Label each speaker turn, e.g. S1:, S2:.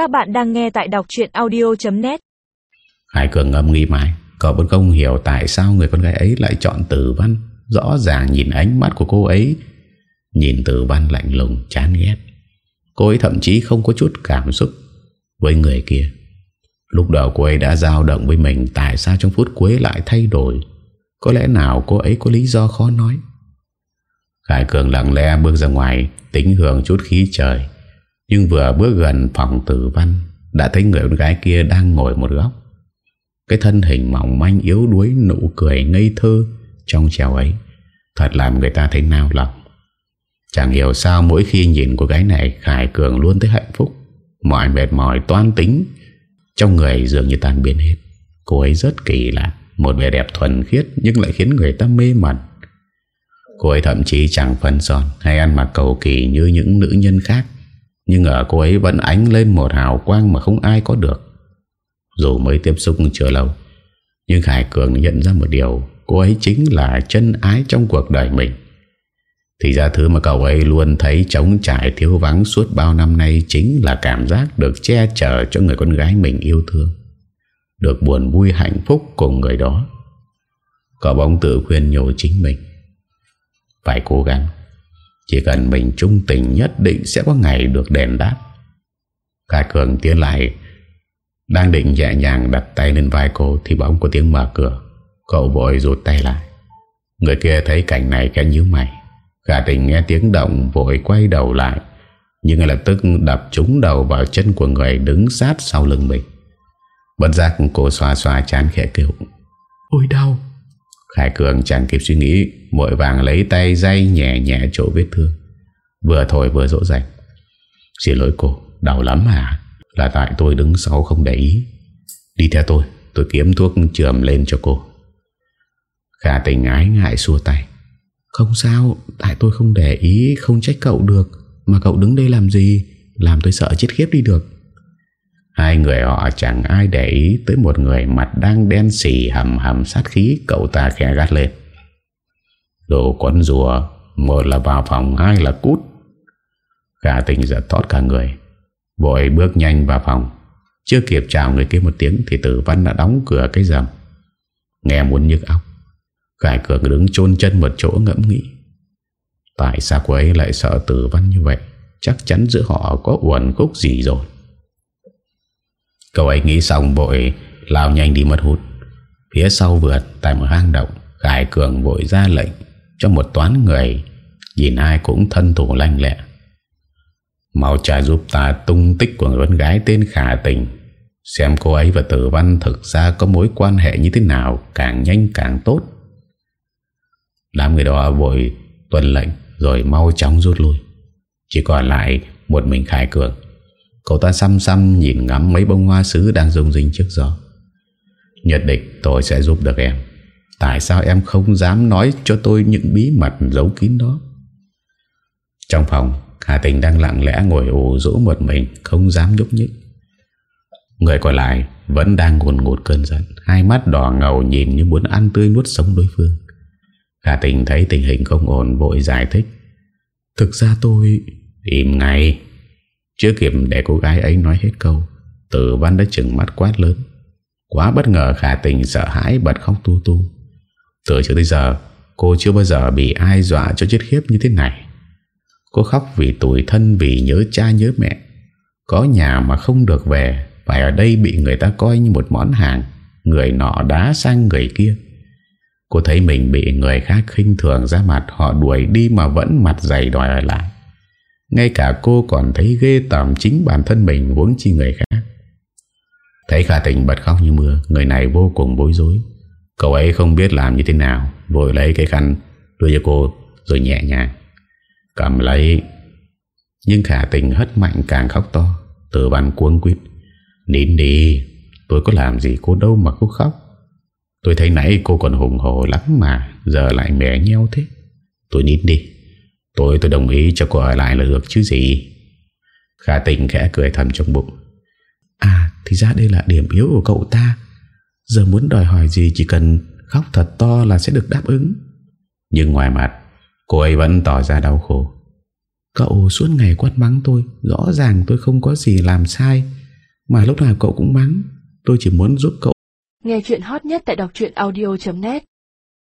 S1: Các bạn đang nghe tại đọc chuyện audio.net
S2: Hải Cường ngâm nghi mãi, Cậu vẫn không hiểu tại sao người con gái ấy lại chọn tử văn. Rõ ràng nhìn ánh mắt của cô ấy, Nhìn tử văn lạnh lùng, chán ghét. Cô ấy thậm chí không có chút cảm xúc Với người kia. Lúc đầu cô ấy đã giao động với mình, Tại sao trong phút cuối lại thay đổi? Có lẽ nào cô ấy có lý do khó nói? Khải Cường lặng lẽ bước ra ngoài, Tính hưởng chút khí trời. Nhưng vừa bước gần phòng tử văn, Đã thấy người con gái kia đang ngồi một góc. Cái thân hình mỏng manh yếu đuối, Nụ cười ngây thơ Trong trèo ấy, Thật làm người ta thấy nao lòng. Chẳng hiểu sao mỗi khi nhìn cô gái này Khải Cường luôn thấy hạnh phúc, Mọi mệt mỏi toan tính, Trong người dường như tan biến hết. Cô ấy rất kỳ lạ, Một vẻ đẹp thuần khiết Nhưng lại khiến người ta mê mẩn. Cô ấy thậm chí chẳng phân son Hay ăn mặc cầu kỳ như những nữ nhân khác. Nhưng ở cô ấy vẫn ánh lên một hào quang Mà không ai có được. Dù mới tiếp xúc chưa lâu. Nhưng Khải Cường nhận ra một điều, Cô ấy chính là chân ái trong cuộc đời mình. Thì ra thứ mà cậu ấy luôn thấy trống trải thiếu vắng suốt bao năm nay Chính là cảm giác được che chở cho người con gái mình yêu thương, Được buồn vui hạnh phúc cùng người đó. Cậu bóng tự khuyên nhủ chính mình, Phải cố gắng. Chỉ cần mình trung tình nhất định sẽ có ngày được đền đáp. Khải Cường tiến lại, Đang định nhẹ nhàng đặt tay lên vai cô Thì bóng có tiếng mở cửa. Cậu vội rụt tay lại. Người kia thấy cảnh này cái nhíu mày. Khả tình nghe tiếng động vội quay đầu lại, Nhưng ngay lập tức đập trúng đầu vào chân của người đứng sát sau lưng mình. Bất giác cô xoa xoa chán khẽ kêu, Ôi đau. Khải Cường chẳng kịp suy nghĩ Mội vàng lấy tay dây nhẹ nhẹ chỗ vết thương. Vừa thổi vừa dỗ dành. Xin lỗi cô, Đau lắm hả? Là tại tôi đứng sau không để ý. Đi theo tôi Tôi kiếm thuốc trường lên cho cô. Khả tình ái ngại xua tay. Không sao, Tại tôi không để ý, Không trách cậu được. Mà cậu đứng đây làm gì? Làm tôi sợ chết khiếp đi được. Hai người họ chẳng ai để ý Tới một người mặt đang đen xỉ Hầm hầm sát khí, Cậu ta khẽ gắt lên. Đồ con rùa, Một là vào phòng, Hai là cút. Khả tình giật thoát cả người. Vội bước nhanh vào phòng. Chưa kịp chào người kia một tiếng Thì tử văn đã đóng cửa cái rầm. Nghe muốn nhức óc Khải Cường đứng chôn chân một chỗ ngẫm nghĩ. Tại sao cô ấy lại sợ tử văn như vậy? Chắc chắn giữa họ có uẩn khúc gì rồi. Cậu ấy nghĩ xong vội Lao nhanh đi mất hút. Phía sau vượt tại một hang động, Khải Cường vội ra lệnh Cho một toán người, Nhìn ai cũng thân thủ lanh lẹ. Mau trả giúp ta tung tích của người con gái tên Khả Tình, Xem cô ấy và tử văn thực ra có mối quan hệ như thế nào, Càng nhanh càng tốt. Đám người đó vội tuần lệnh Rồi mau chóng rút lui. Chỉ còn lại một mình Khải Cường. Cậu ta xăm xăm nhìn ngắm mấy bông hoa sứ đang rung rinh trước gió. Nhất định tôi sẽ giúp được em. Tại sao em không dám nói cho tôi những bí mật giấu kín đó? Trong phòng, Hà Tình đang lặng lẽ ngồi ủ rũ một mình, Không dám nhúc nhích. Người còn lại vẫn đang ngồn ngột cơn giận, Hai mắt đỏ ngầu nhìn như muốn ăn tươi nuốt sống đối phương. Khả tình thấy tình hình không ổn, Vội giải thích. Thực ra tôi Im ngay. Chưa kịp để cô gái ấy nói hết câu, Tử văn đã chừng mắt quát lớn. Quá bất ngờ, khả tình sợ hãi Bật khóc tu tu. Từ trước tới giờ, cô chưa bao giờ bị ai dọa cho chết khiếp như thế này. Cô khóc vì tủi thân, Vì nhớ cha, nhớ mẹ. Có nhà mà không được về, Phải ở đây bị người ta coi như một món hàng, Người nọ đá sang người kia. Cô thấy mình bị người khác khinh thường ra mặt, Họ đuổi đi mà vẫn mặt dày đòi ở lại. Ngay cả cô còn thấy ghê tởm chính bản thân mình Huống chi người khác. Thấy Khả Tình bật khóc như mưa, Người này vô cùng bối rối. Cậu ấy không biết làm như thế nào, Vội lấy cái khăn, đưa cho cô, Rồi nhẹ nhàng. Cầm lấy. Nhưng Khả Tình hất mạnh càng khóc to Tử văn cuống quýt. Nín đi, Tôi có làm gì cô đâu mà cô khóc. Tôi thấy nãy cô còn hùng hồ lắm mà, Giờ lại mẻ nhau thế. Tôi nín đi. Tôi tôi đồng ý cho cô ở lại là được chứ gì. Khả tình khẽ cười thầm trong bụng. À thì ra đây là điểm yếu của cậu ta. Giờ muốn đòi hỏi gì Chỉ cần khóc thật to là sẽ được đáp ứng. Nhưng ngoài mặt, Cô ấy vẫn tỏ ra đau khổ. Cậu suốt ngày quát mắng tôi, Rõ ràng tôi không có gì làm sai, Mà lúc nào cậu cũng mắng. Tôi chỉ muốn giúp cậu.
S1: Nghe chuyện hot nhất tại đọc audio.net